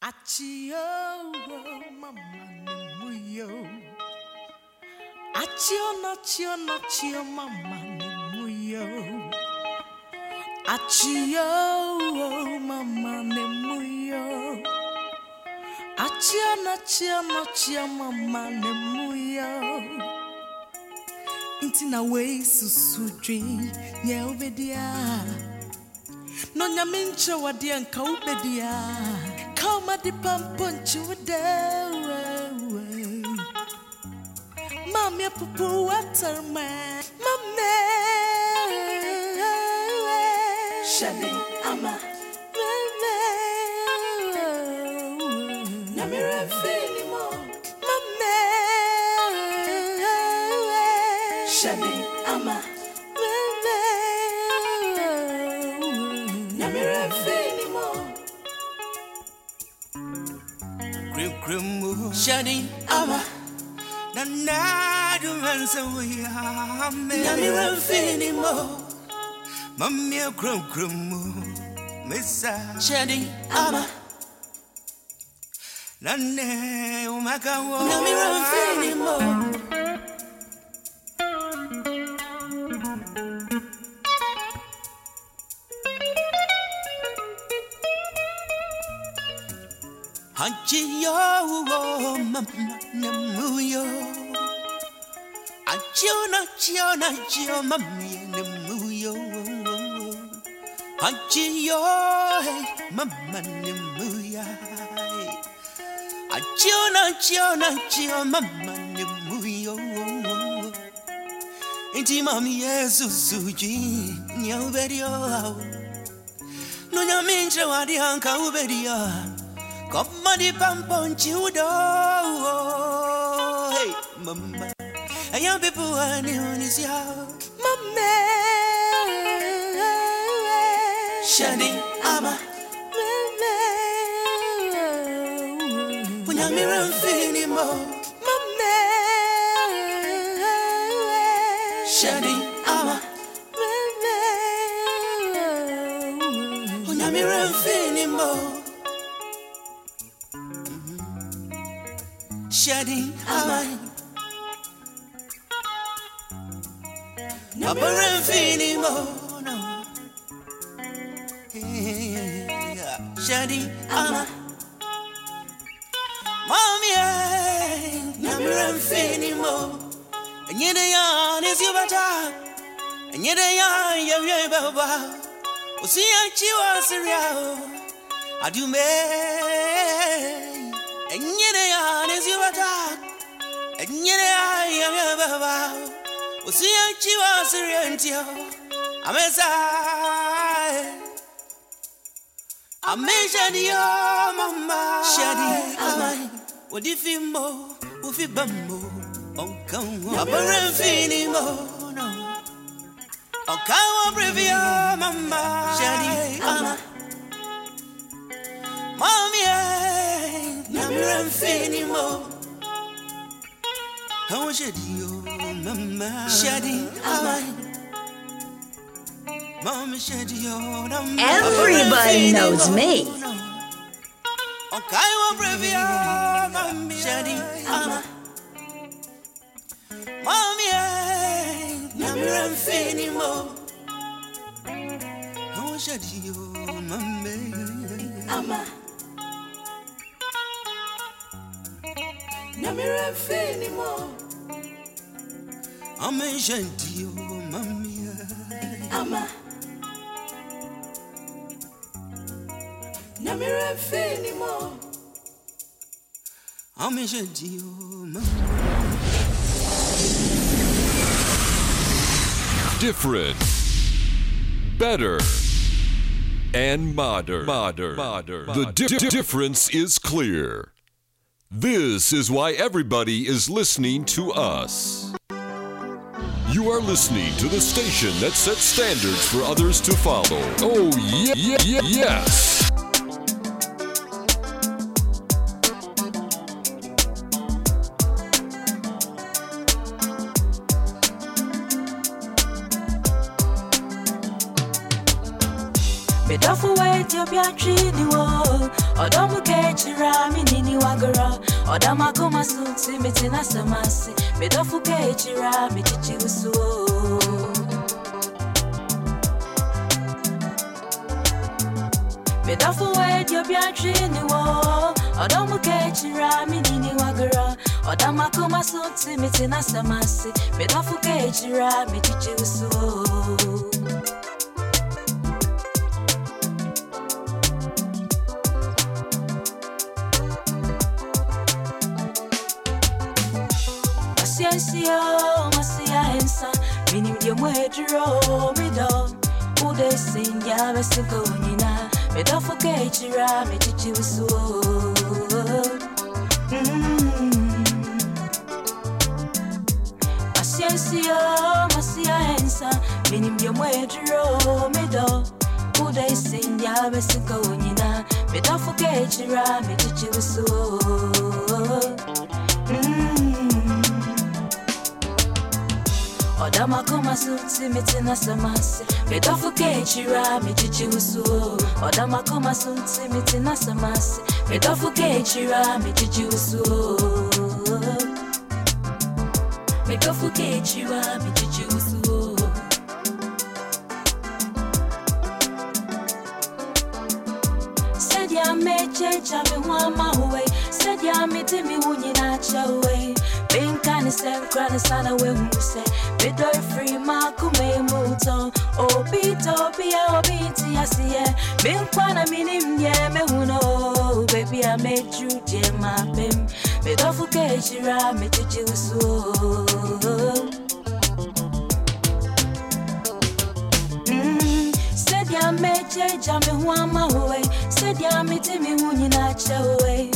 Achio, mama ni muyo. Achio na chio na chio, mama ni muyo. Achio, mama ni muyo. Achio na chio na chio, mama ni muyo. Inti na wei susu dwi, nye ubedia. No nyame nkyerɛ wadeɛ wobɛdia ka womade pampo nkye wo dɛwawa mame apopo watarma mame hyɛne ama. nyamera Grim Grimu hyɛne ama na nadu mansa wiyame nyamera mfeni mɔ Mamia Grim Grimu Mesa hyɛne ama Nane umakawo. Nyamera mfeni mɔ Hachi chiona chio mami nemuyo Hachi yo mama nemuya Achiona chiona chio mama nemuyo Inti mami yesu suji nyauberio No nyaminche wadi hanka uberia Come di pamponchi udo Hey mama Ayan people ani unisia mame hyɛne ama. Unyamira mfini mo mame hyɛne ama. Unyamira mfini mo Shedding ama Nyamira mfini mo no Yeah, Shedding ama. Mommy, Nyamira mfini mo Nyede ya nisi bata. Nyede ya yewe baba Usiya chiwa siriao Adume Nyede ya nisi bata. Nyede ya yewe baba Usiya chiwa siriantio Amesa Amesha diyo mama. Shadi ama. Wadi fimbo Ufi bambo Onkawa Abare finimo no Onkawa brevio mama. Shadi ama. Mommy Namira finimo How shadi yo mama Shadi ama. Mommy shadi yo mama Everybody knows me. Onkawa brevio mama Shadi ama. Mommy nyamera mfeni mo How shadi yo mama ama nyamera mfeni I'm a shadi yo mama ama nyamera mfeni mo I'm a shadi yo mama different, better, and modern. Modern. Modern. The di- di- difference is clear. This is why everybody is listening to us. You are listening to the station that sets standards for others to follow. Oh, yeah, yeah, yeah yes. medɔfo wa ethiopia twi ni wo ɔdɔm kɛgye echira mi nini wagara Odama koma sunti mitina samasi Midofu ke echira mi chichi usu oh. Midofu dio biatri ni wo Odomu ke echira mi nini wagara Odama koma sunti mitina samasi Midofu ke echira mi sin ya besiko nina, mido fuke chira, mi chichi usu. Masio, mm-hmm. masia ensa, minim dia mwedro, mido. Ude sin ya besiko Odama koma sunti mitina samasi Midofu ke chira mi chichi usu Odama koma sunti mitina samasi Midofu ke chira mi chichi usu ke chira mi chichi usu Uwe Sadia miti mi wunyi na chawe Binkani sem krani sana we muse Midoi free makume muto Obi tobi ya obi ti asiye Binkwana mini mye me huno Baby I made you dear my pim Midofu ke chira me chichi usu Mm, Sadia meche jame huama uwe Sadia miti mi wunyi na chawe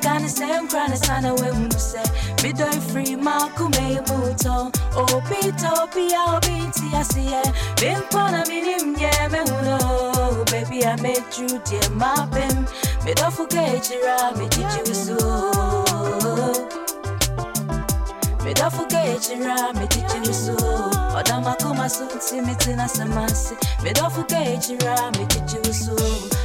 Binkani sem krani sana we muse Midoi free makume muto Obi tobi ya. Obi ti asiye Binkwana mini mye me huno Baby I made you dear my pim Midofu ke chira me chichi usu Midofu ke chira me chichi usu Odama kuma sunti mitina samasi Midofu ke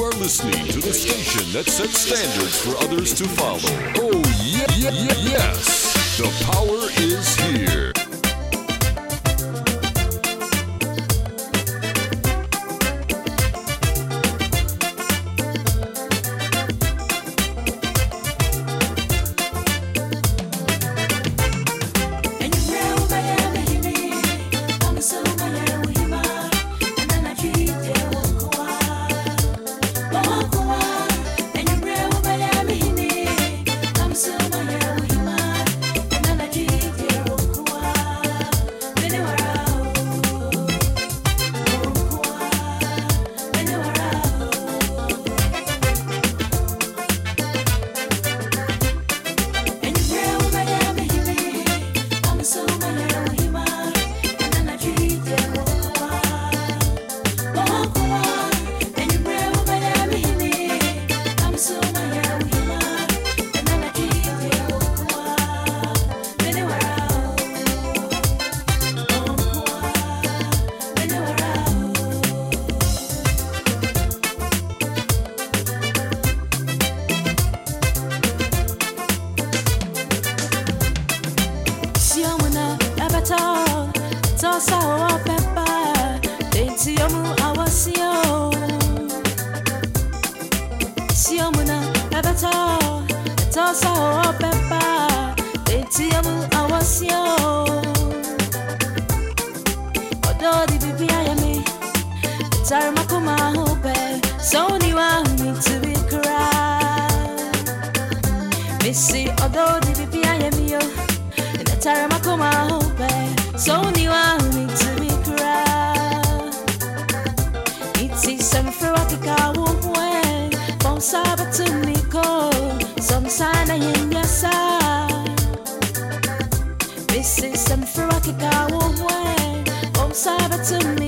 You are listening to the station that sets standards for others to follow. Oh, yeah, yeah, yes. The power is here. Some for a cow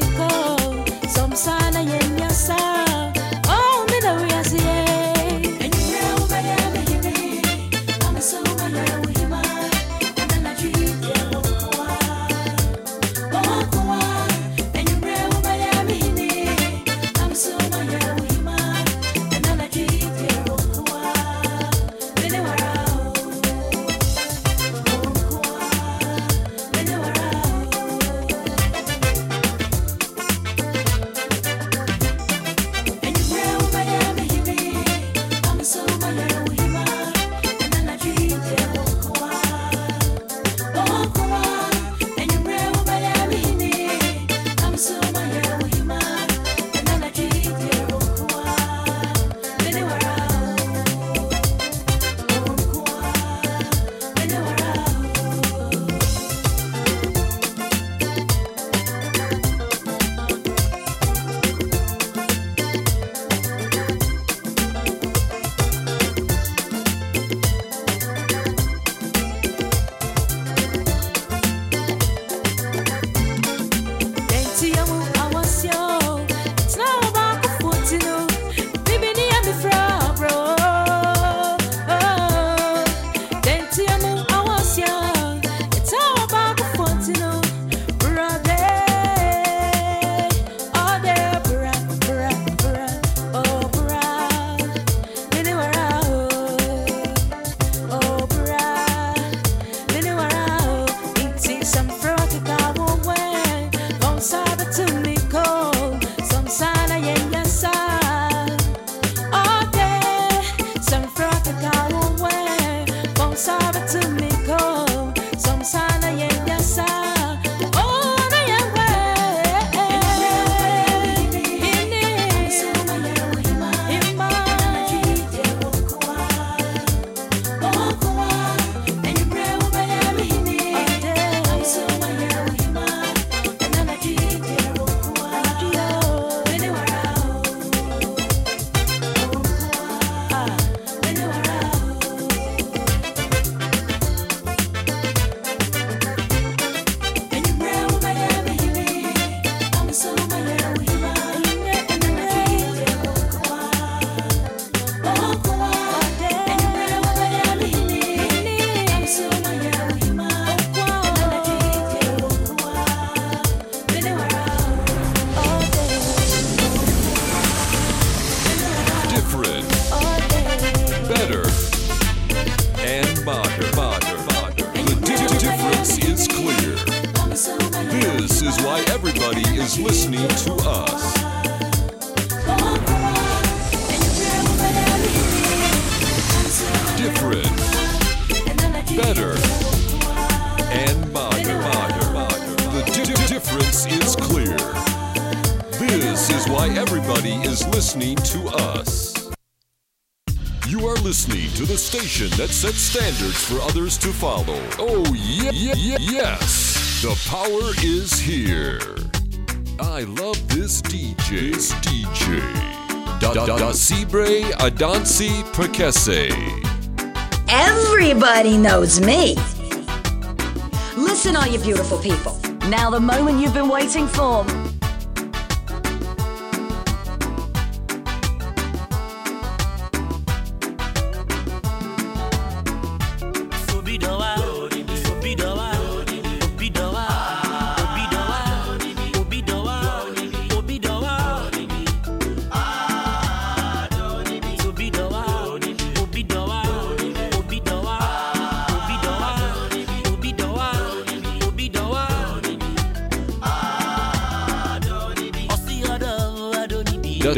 that sets standards for others to follow. Oh, yeah, yeah, yeah, yes. The power is here. I love this DJ. This DJ. Da da da Sibre Adansi Prekese. Everybody knows me. Listen, all you beautiful people. Now, the moment you've been waiting for.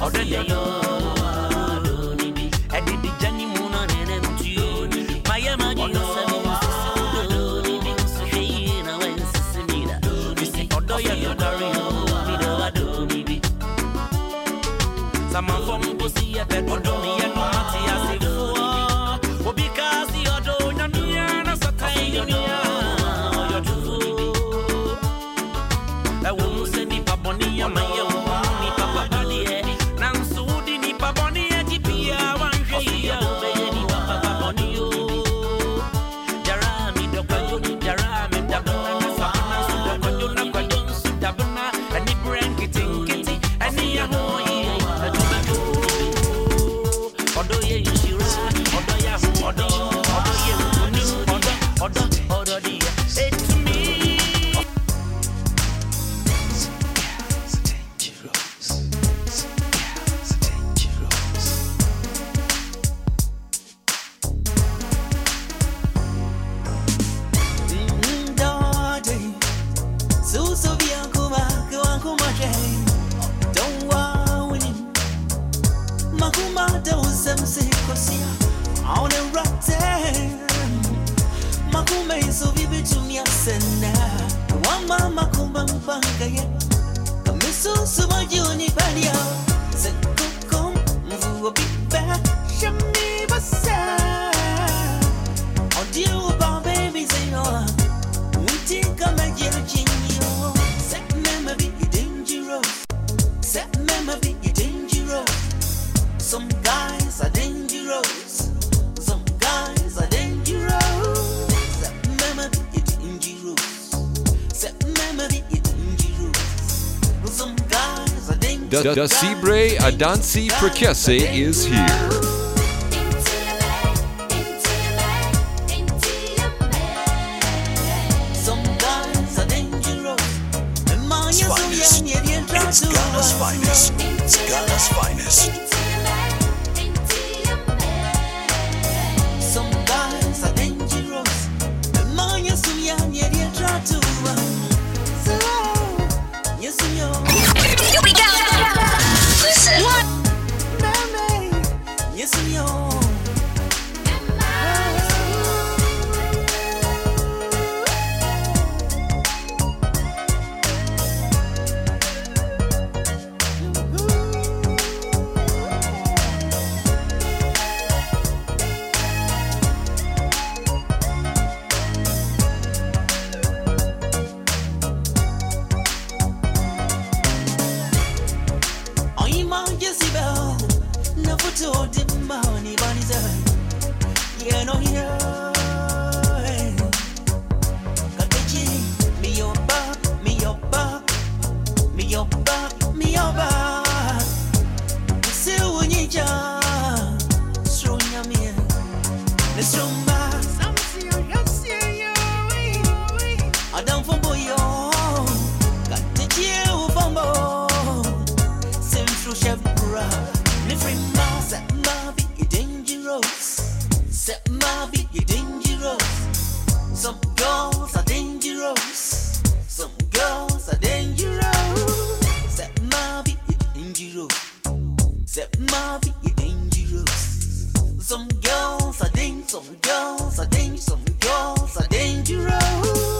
ọdún yẹn. Da, da Cibre Adansi Prekese is here. some girls are dangerous. some girls are dangerous. some girls are dangerous.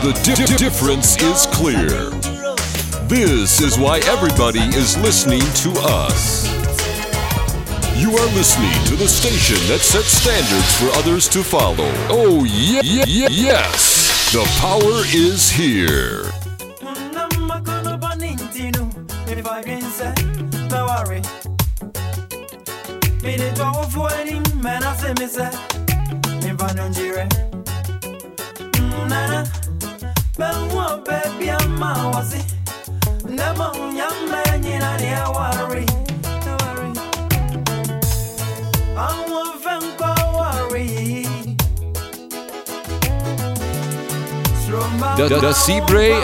The di- difference is clear. This is why everybody is listening to us. You are listening to the station that sets standards for others to follow. Oh, yeah, yeah, yes! The power is here. mama wasi Nemo nyina ni awari. Tawari Anwa venko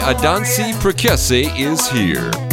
Adansi Prekese is here.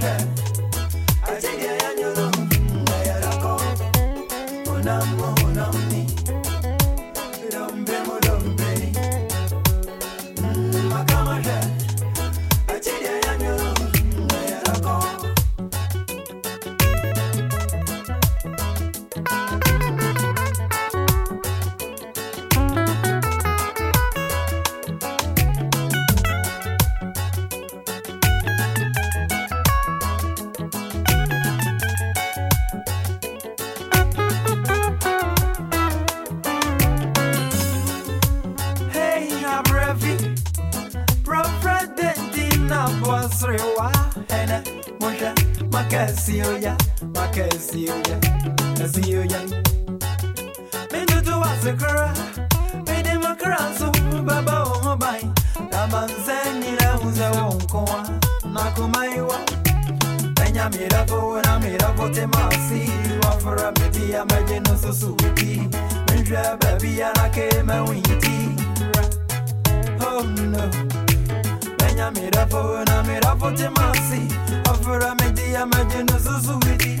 Ema see you, yeah. I see you, yeah. Me do to us a cra, me dem e a cra, so baba oh bye. La banzani la uza wonkoa, na kumaiwa. Tanya mirako na mirako te masi, wafura meti ya maje no so suwiti. Menjwa baby ya na ke me winti. Oh no. E Tanya mirako na mirako te masi, wafura meti ya maje no so suwiti.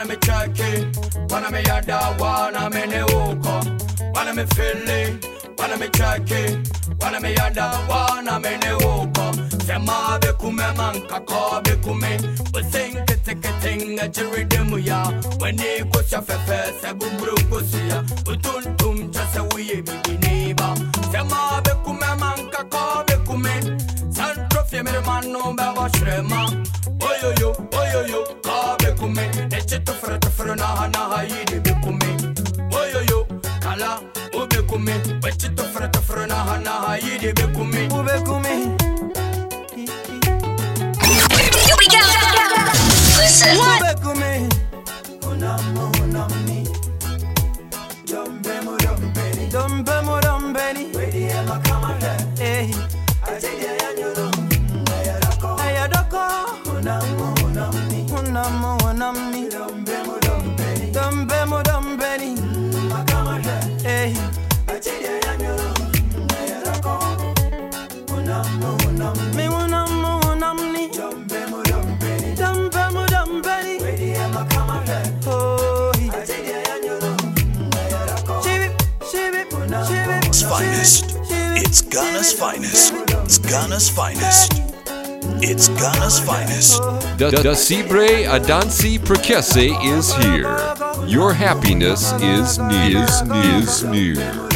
Wanna me feeling, wanna me yada, wanna me ne uko. Wanna me feeling, wanna me checking, wanna me yada, wanna me ne. Sema be kume manka ko be kume. We sing kete kete nga jiri demu ya. When ni kusha fefe se buburu kusia. Utun tum chase uye bibi niba. Sema be kume manka ko be kume. Santro fie mere mano be wa shrema. Oyoyo, oyoyo, ka be kume. Eche tofra tofra na ha na ha yidi be kume. Oyoyo, kala ube kume. Eche tofra tofra na ha na ha yidi be kume. Ube kume. Here we go. Listen. Ubekume. Ghana's finest. It's Ghana's finest. It's Ghana's finest. Da Da Cibre Adansi Prekese is here. Your happiness is near. Is, is near.